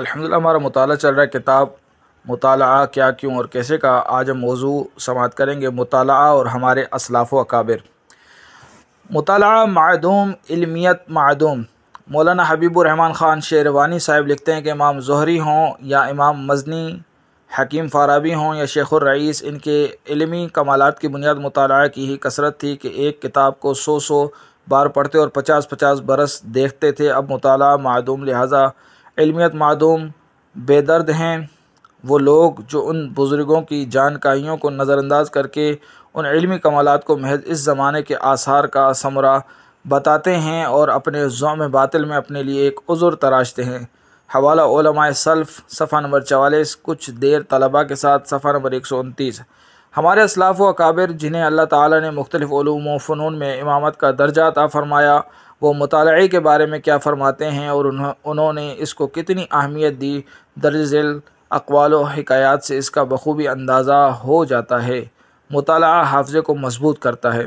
الحمد للہ ہمارا مطالعہ چل رہا ہے، کتاب مطالعہ، کیا کیوں اور کیسے کا، آج ہم موضوع سماعت کریں گے، مطالعہ اور ہمارے اسلاف و اکابر۔ مطالعہ معدوم، علمیت معدوم۔ مولانا حبیب الرحمن خان شیروانی صاحب لکھتے ہیں کہ امام ظہری ہوں یا امام مزنی، حکیم فارابی ہوں یا شیخ الرئیس، ان کے علمی کمالات کی بنیاد مطالعہ کی ہی کثرت تھی کہ ایک کتاب کو سو سو بار پڑھتے اور پچاس پچاس برس دیکھتے تھے۔ اب مطالعہ معدوم، لہٰذا علمیت معدوم بے درد ہیں۔ وہ لوگ جو ان بزرگوں کی جانکاریوں کو نظر انداز کر کے ان علمی کمالات کو محض اس زمانے کے آثار کا ثمرہ بتاتے ہیں اور اپنے ضوم باطل میں اپنے لیے ایک عذر تراشتے ہیں۔ حوالہ علماء سلف صفحہ نمبر چوالیس، کچھ دیر طلباء کے ساتھ، صفحہ نمبر ایک سو انتیس۔ ہمارے اسلاف و اکابر جنہیں اللہ تعالیٰ نے مختلف علوم و فنون میں امامت کا درجہ عطا فرمایا، وہ مطالعے کے بارے میں کیا فرماتے ہیں اور انہوں نے اس کو کتنی اہمیت دی، درج ذیل اقوال و حکایات سے اس کا بخوبی اندازہ ہو جاتا ہے۔ مطالعہ حافظے کو مضبوط کرتا ہے۔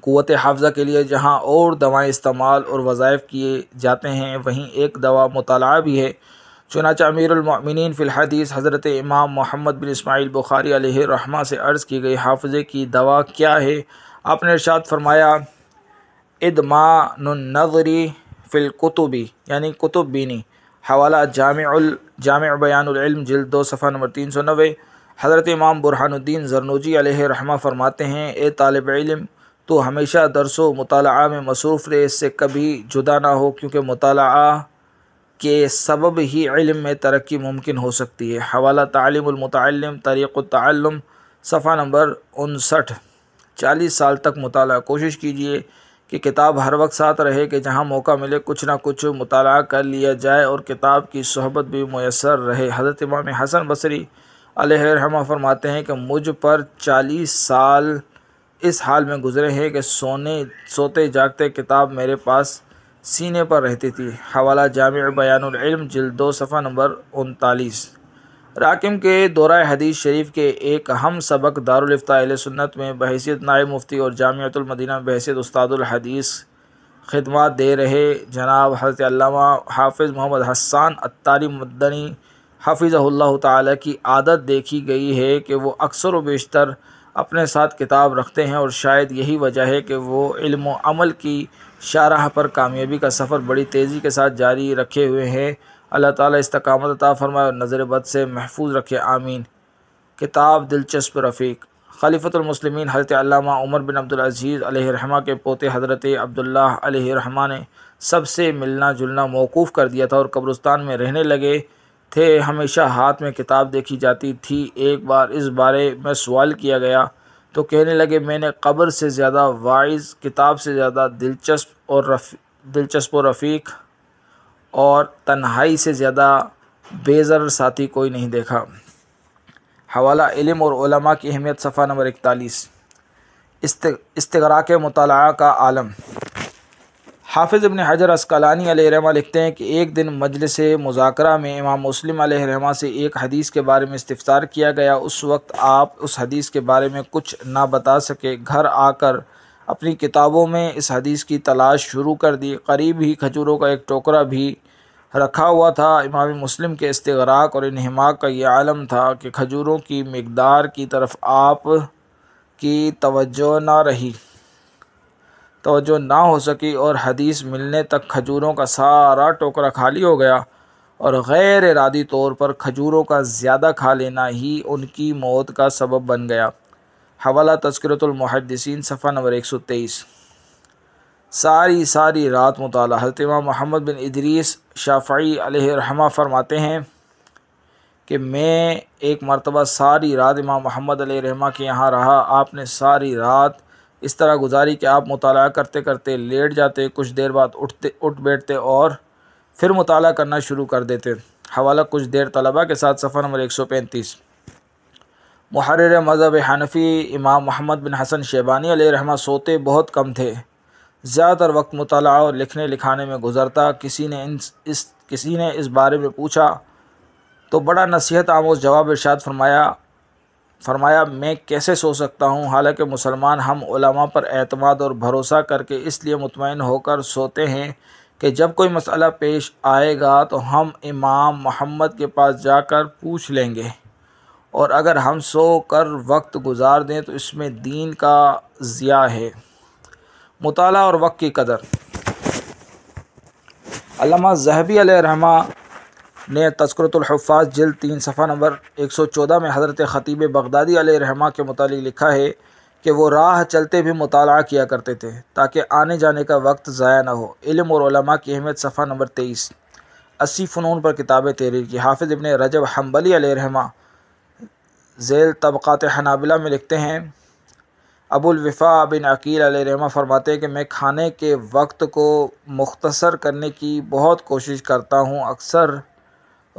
قوت حافظہ کے لیے جہاں اور دوائیں استعمال اور وظائف کیے جاتے ہیں، وہیں ایک دوا مطالعہ بھی ہے۔ چنانچہ امیر المؤمنین فی الحدیث حضرت امام محمد بن اسماعیل بخاری علیہ رحمہ سے عرض کی گئی حافظے کی دوا کیا ہے؟ آپ نے ارشاد فرمایا ادمان النظری فی القتبی یعنی کتب بینی، حوالہ جامع الجامع بیان العلم، جلد دو، صفحہ نمبر تین سو نوے۔ حضرت امام برحان الدین زرنوجی علیہ رحمہ فرماتے ہیں، اے طالب علم، تو ہمیشہ درس و مطالعہ میں مصروف رہے، اس سے کبھی جدا نہ ہو، کیونکہ مطالعہ کے سبب ہی علم میں ترقی ممکن ہو سکتی ہے۔ حوالہ تعلیم المتعلم، طریق التعلم، صفحہ نمبر انسٹھ۔ چالیس سال تک مطالعہ۔ کوشش کیجیے کہ کتاب ہر وقت ساتھ رہے کہ جہاں موقع ملے کچھ نہ کچھ مطالعہ کر لیا جائے اور کتاب کی صحبت بھی میسر رہے۔ حضرت امام حسن بصری علیہ رحمہ فرماتے ہیں کہ مجھ پر چالیس سال اس حال میں گزرے ہیں کہ سونے، سوتے جاگتے کتاب میرے پاس سینے پر رہتی تھی۔ حوالہ جامع بیان العلم، جلد دو، صفحہ نمبر انتالیس۔ راکم کے دورہ حدیث شریف کے ایک ہم سبق دارالفتہ علیہ سنت میں بحیثیت نائب مفتی اور جامعۃ المدینہ بحیثیت استاد الحدیث خدمات دے رہے جناب حضرت علامہ حافظ محمد حسان اتاری مدنی حافظ اللہ تعالیٰ کی عادت دیکھی گئی ہے کہ وہ اکثر و بیشتر اپنے ساتھ کتاب رکھتے ہیں اور شاید یہی وجہ ہے کہ وہ علم و عمل کی شارح پر کامیابی کا سفر بڑی تیزی کے ساتھ جاری رکھے ہوئے ہیں۔ اللہ تعالیٰ استقامت عطا فرمائے اور نظر بد سے محفوظ رکھے۔ آمین۔ کتاب دلچسپ رفیق۔ خلیفۃ المسلمین حضرت علامہ عمر بن عبدالعزیز علیہ رحمہ کے پوتے حضرت عبداللہ علیہ رحمہ نے سب سے ملنا جلنا موقوف کر دیا تھا اور قبرستان میں رہنے لگے تھے۔ ہمیشہ ہاتھ میں کتاب دیکھی جاتی تھی۔ ایک بار اس بارے میں سوال کیا گیا۔ تو کہنے لگے میں نے قبر سے زیادہ واعظ، کتاب سے زیادہ دلچسپ اور رف، دلچسپ و رفیق اور تنہائی سے زیادہ بیزر ساتھی کوئی نہیں دیکھا۔ حوالہ علم اور علماء کی اہمیت صفحہ نمبر اکتالیس۔ استغراک مطالعہ کا عالم۔ حافظ ابن حجر اسقلانی علیہ رحمہ لکھتے ہیں کہ ایک دن مجلس مذاکرہ میں امام مسلم علیہ رحمہ سے ایک حدیث کے بارے میں استفسار کیا گیا۔ اس وقت آپ اس حدیث کے بارے میں کچھ نہ بتا سکے۔ گھر آ کر اپنی کتابوں میں اس حدیث کی تلاش شروع کر دی۔ قریب ہی کھجوروں کا ایک ٹوکرا بھی رکھا ہوا تھا۔ امام مسلم کے استغراق اور انہماق کا یہ عالم تھا کہ کھجوروں کی مقدار کی طرف آپ کی توجہ نہ رہی۔ توجہ نہ ہو سکی اور حدیث ملنے تک کھجوروں کا سارا ٹوکرا خالی ہو گیا اور غیر ارادی طور پر کھجوروں کا زیادہ کھا لینا ہی ان کی موت کا سبب بن گیا۔ حوالہ تذکرۃ المحدثین صفحہ نمبر ایک سو تیئیس۔ ساری ساری رات مطالعہ۔ حضرت امام محمد بن ادریس شافعی علیہ رحمہ فرماتے ہیں کہ میں ایک مرتبہ ساری رات امام محمد علیہ رحمہ کے یہاں رہا، آپ نے ساری رات اس طرح گزاری کہ آپ مطالعہ کرتے کرتے لیٹ جاتے، کچھ دیر بعد اٹھتے، اٹھ بیٹھتے اور پھر مطالعہ کرنا شروع کر دیتے۔ حوالہ کچھ دیر طلباء کے ساتھ سفر نمبر ایک سو پینتیس۔ محرر مذہب حنفی امام محمد بن حسن شیبانی علیہ رحمہ سوتے بہت کم تھے۔ زیادہ تر وقت مطالعہ اور لکھنے لکھانے میں گزرتا۔ کسی نے ان اس، کسی نے اس بارے میں پوچھا تو بڑا نصیحت آموز جواب ارشاد فرمایا۔ فرمایا، میں کیسے سو سکتا ہوں؟ حالانکہ مسلمان ہم علماء پر اعتماد اور بھروسہ کر کے اس لیے مطمئن ہو کر سوتے ہیں کہ جب کوئی مسئلہ پیش آئے گا تو ہم امام محمد کے پاس جا کر پوچھ لیں گے۔ اور اگر ہم سو کر وقت گزار دیں تو اس میں دین کا ضیاع ہے۔ مطالعہ اور وقت کی قدر۔ علامہ ذہبی علیہ رحمہ نے تذکرۃ الحفاظ جلد تین صفحہ نمبر ایک سو چودہ میں حضرت خطیب بغدادی علیہ رحمہ کے متعلق لکھا ہے کہ وہ راہ چلتے بھی مطالعہ کیا کرتے تھے تاکہ آنے جانے کا وقت ضائع نہ ہو۔ علم اور علماء کی اہمیت صفحہ نمبر تیئیس۔ اسی فنون پر کتابیں تحریر کی۔ حافظ ابن رجب حنبلی علیہ رحمہ ذیل طبقات حنابلہ میں لکھتے ہیں، ابو الوفا بن عقیل علیہ رحمہ فرماتے ہیں کہ میں کھانے کے وقت کو مختصر کرنے کی بہت کوشش کرتا ہوں، اکثر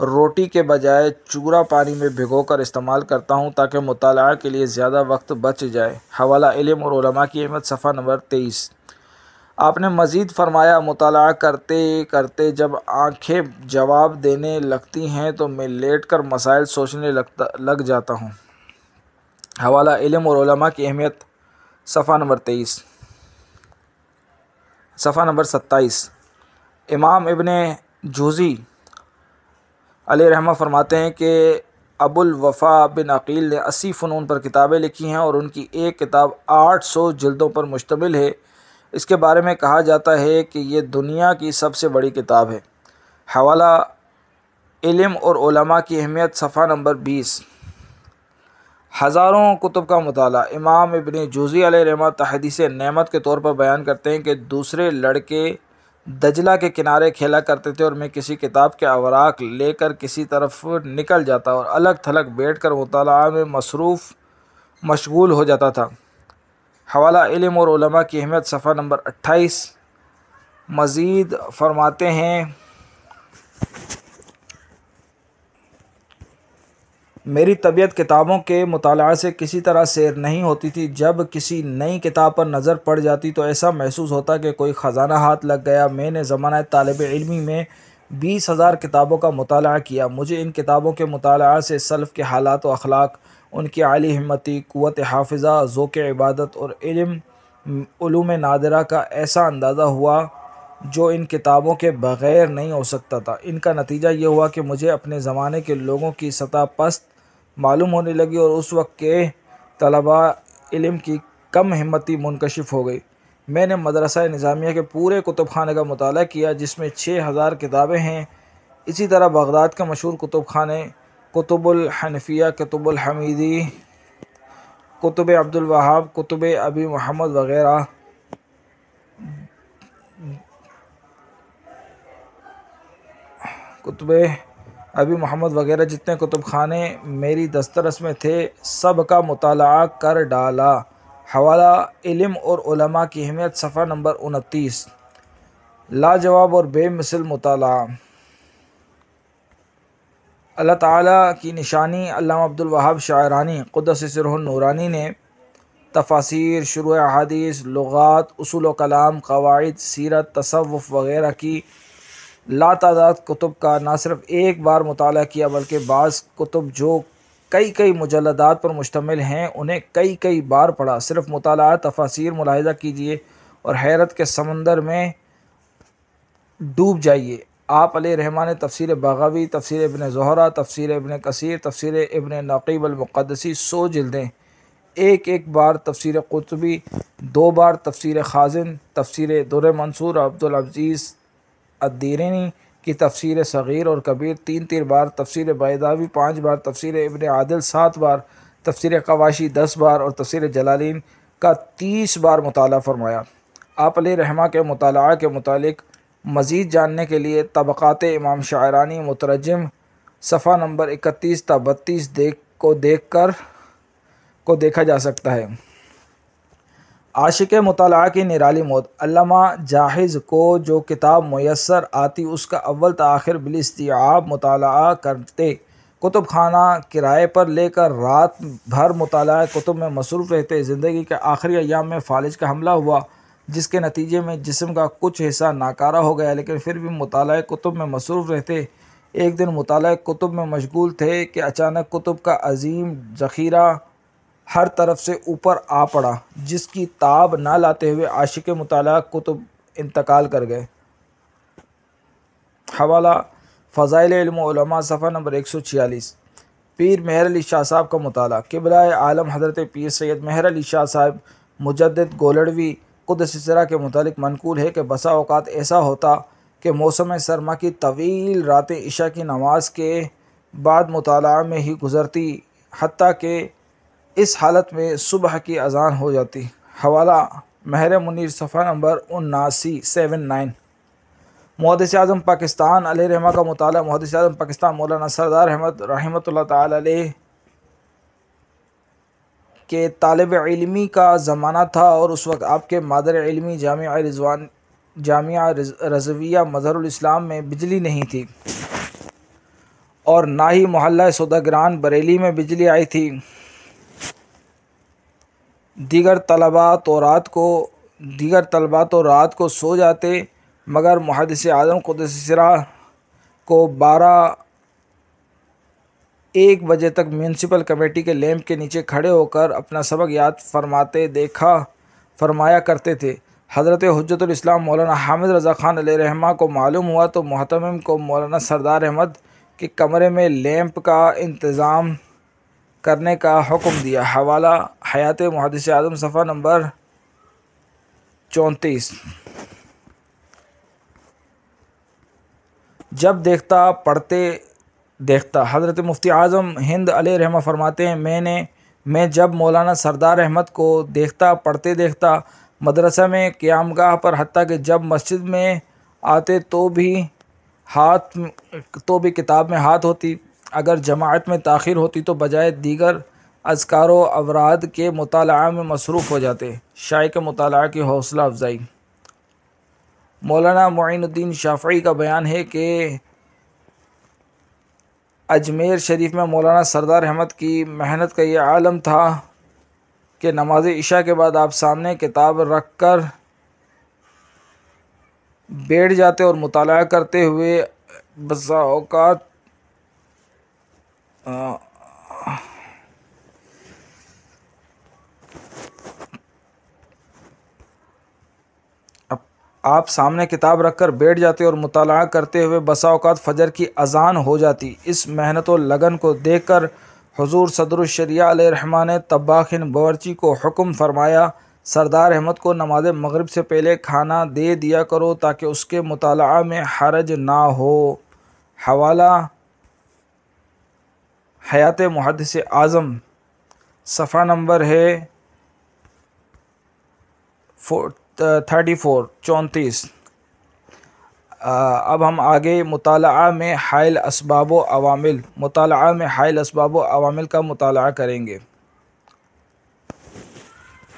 روٹی کے بجائے چورا پانی میں بھگو کر استعمال کرتا ہوں تاکہ مطالعہ کے لیے زیادہ وقت بچ جائے۔ حوالہ علم اور علماء کی احمد صفحہ نمبر تیئیس۔ آپ نے مزید فرمایا، مطالعہ کرتے کرتے جب آنکھیں جواب دینے لگتی ہیں تو میں لیٹ کر مسائل سوچنے لگتا، لگ جاتا ہوں۔ حوالہ علم اور علماء کی اہمیت صفحہ نمبر تیئیس۔ صفحہ نمبر ستائیس۔ امام ابن جوزی علیہ رحمہ فرماتے ہیں کہ ابو الوفا بن عقیل نے اسی فنون پر کتابیں لکھی ہیں اور ان کی ایک کتاب آٹھ سو جلدوں پر مشتمل ہے۔ اس کے بارے میں کہا جاتا ہے کہ یہ دنیا کی سب سے بڑی کتاب ہے۔ حوالہ علم اور علماء کی اہمیت، صفحہ نمبر بیس۔ ہزاروں کتب کا مطالعہ۔ امام ابن جوزی علیہ رحمہ تحدیث نعمت کے طور پر بیان کرتے ہیں کہ دوسرے لڑکے دجلہ کے کنارے کھیلا کرتے تھے اور میں کسی کتاب کے اوراق لے کر کسی طرف نکل جاتا اور الگ تھلگ بیٹھ کر مطالعہ میں مصروف مشغول ہو جاتا تھا۔ حوالہ علم اور علماء کی اہمیت، صفحہ نمبر اٹھائیس۔ مزید فرماتے ہیں۔ میری طبیعت کتابوں کے مطالعہ سے کسی طرح سیر نہیں ہوتی تھی۔ جب کسی نئی کتاب پر نظر پڑ جاتی تو ایسا محسوس ہوتا کہ کوئی خزانہ ہاتھ لگ گیا۔ میں نے زمانہ طالب علمی میں بیس ہزار کتابوں کا مطالعہ کیا۔ مجھے ان کتابوں کے مطالعہ سے سلف کے حالات و اخلاق، ان کی عالی ہمتی، قوت حافظہ، ذوق عبادت اور علم، علوم نادرہ کا ایسا اندازہ ہوا جو ان کتابوں کے بغیر نہیں ہو سکتا تھا۔ ان کا نتیجہ یہ ہوا کہ مجھے اپنے زمانے کے لوگوں کی سطح پست معلوم ہونے لگی اور اس وقت کے طلباء علم کی کم ہمتی منکشف ہو گئی۔ میں نے مدرسہ نظامیہ کے پورے کتب خانے کا مطالعہ کیا، جس میں چھ ہزار کتابیں ہیں۔ اسی طرح بغداد کے مشہور کتب خانے کتب الحنفیہ، کتب الحمیدی، کتب عبد الوہاب، کتب ابی محمد وغیرہ۔ کتب ابی محمد وغیرہ جتنے کتب خانے میری دسترس میں تھے، سب کا مطالعہ کر ڈالا۔ حوالہ علم اور علماء کی اہمیت، صفحہ نمبر انتیس۔ لاجواب اور بے مثل مطالعہ۔ اللہ تعالیٰ کی نشانی علامہ عبد الوہاب شاعرانی، قدس سرح النورانی نے تفاصیر شروع احادیث، لغات، اصول و کلام، قواعد، سیرت، تصوف وغیرہ کی لا تعداد کتب کا نہ صرف ایک بار مطالعہ کیا بلکہ بعض کتب جو کئی کئی مجلدات پر مشتمل ہیں، انہیں کئی کئی بار پڑھا۔ صرف مطالعہ تفاصیر ملاحظہ کیجیے اور حیرت کے سمندر میں ڈوب جائیے۔ آپ علیہ رحمٰن نے تفسیر بغوی تفسیر ابن زہرہ، تفسیر ابن کثیر، تفسیر ابن نقیب المقدسی سو جلدیں۔ ایک ایک بار تفسیر قطبی، دو بار تفسیر خازن، تفسیر در منصور، عبدالعزیز الدیرینی کی تفسیر صغیر اور کبیر تین تین بار، تفسیر بیداوی پانچ بار، تفسیر ابن عادل سات بار، تفسیر قواشی دس بار اور تفسیر جلالین کا تیس بار مطالعہ فرمایا۔ آپ علیہ رحمہ کے مطالعہ کے متعلق مزید جاننے کے لیے طبقات امام شاعرانی مترجم صفحہ نمبر اکتیس تا بتیس دیکھ کو دیکھ کر کو دیکھا جا سکتا ہے۔ عاشق مطالعہ کی نرالی موت۔ علامہ جاہز کو جو کتاب میسر آتی، اس کا اول تاخیر بالاستیعاب مطالعہ کرتے۔ کتب خانہ کرائے پر لے کر رات بھر مطالعہ کتب میں مصروف رہتے۔ زندگی کے آخری ایام میں فالج کا حملہ ہوا، جس کے نتیجے میں جسم کا کچھ حصہ ناکارہ ہو گیا، لیکن پھر بھی مطالعہ کتب میں مصروف رہتے۔ ایک دن مطالعہ کتب میں مشغول تھے کہ اچانک کتب کا عظیم ذخیرہ ہر طرف سے اوپر آ پڑا، جس کی تاب نہ لاتے ہوئے عاشق مطالعہ کتب انتقال کر گئے۔ حوالہ، فضائل علم و علماء صفحہ نمبر ایک سو چھیالیس۔ پیر مہر علی شاہ صاحب کا مطالعہ۔ قبلہ عالم حضرت پیر سید مہر علی شاہ صاحب، مجدد گولڑوی، قدس سرا کے متعلق منقول ہے کہ بسا اوقات ایسا ہوتا کہ موسم سرما کی طویل رات عشاء کی نماز کے بعد مطالعہ میں ہی گزرتی، حتیٰ کہ اس حالت میں صبح کی اذان ہو جاتی۔ حوالہ، مہر منیر صفحہ نمبر اناسی، سیون نائن۔ محدث اعظم پاکستان علیہ رحمہ کا مطالعہ۔ محدث اعظم پاکستان مولانا سردار احمد رحمۃ اللہ تعالی علیہ کے طالب علمی کا زمانہ تھا اور اس وقت آپ کے مادر علمی جامعہ رضوان، جامعہ رضویہ مظہر الاسلام میں بجلی نہیں تھی۔ اور نہ ہی محلہ سوداگران بریلی میں بجلی آئی تھی۔ دیگر طلباء تو رات کو، دیگر طلباء تو رات کو سو جاتے، مگر محدث اعظم قدس سرا کو بارہ ایک بجے تک میونسپل کمیٹی کے لیمپ کے نیچے کھڑے ہو کر اپنا سبق یاد فرماتے، دیکھا، فرمایا کرتے تھے۔ حضرت حجت الاسلام مولانا حامد رضا خان علیہ رحمہ کو معلوم ہوا تو محتمم کو مولانا سردار احمد کے کمرے میں لیمپ کا انتظام کرنے کا حکم دیا۔ حوالہ، حیات محدث اعظم صفحہ نمبر چونتیس۔ جب دیکھتا، پڑھتے دیکھتا۔ حضرت مفتی اعظم ہند علیہ رحمہ فرماتے ہیں، میں نے، میں جب مولانا سردار احمد کو دیکھتا، پڑھتے دیکھتا، مدرسہ میں قیام گاہ پر، حتیٰ کہ جب مسجد میں آتے تو بھی ہاتھ، تو بھی کتاب میں ہاتھ ہوتی۔ اگر جماعت میں تاخیر ہوتی تو بجائے دیگر اذکار و اوراد کے مطالعہ میں مصروف ہو جاتے۔ شائع کے مطالعہ کی حوصلہ افزائی۔ مولانا معین الدین شافعی کا بیان ہے کہ اجمیر شریف میں مولانا سردار احمد کی محنت کا یہ عالم تھا کہ نماز عشاء کے بعد آپ سامنے کتاب رکھ کر بیٹھ جاتے اور مطالعہ کرتے ہوئے بسا اوقات آپ سامنے کتاب رکھ کر بیٹھ جاتے اور مطالعہ کرتے ہوئے بسا اوقات فجر کی اذان ہو جاتی۔ اس محنت و لگن کو دیکھ کر حضور صدر الشریعہ علیہ رحمٰ نے طباخن باورچی کو حکم فرمایا، سردار احمد کو نماز مغرب سے پہلے کھانا دے دیا کرو تاکہ اس کے مطالعہ میں حرج نہ ہو۔ حوالہ حیات محدث اعظم صفحہ نمبر ہے تھرٹی فور، چونتیس۔ اب ہم آگے مطالعہ میں حائل اسباب و عوامل، مطالعہ میں حائل اسباب و عوامل کا مطالعہ کریں گے۔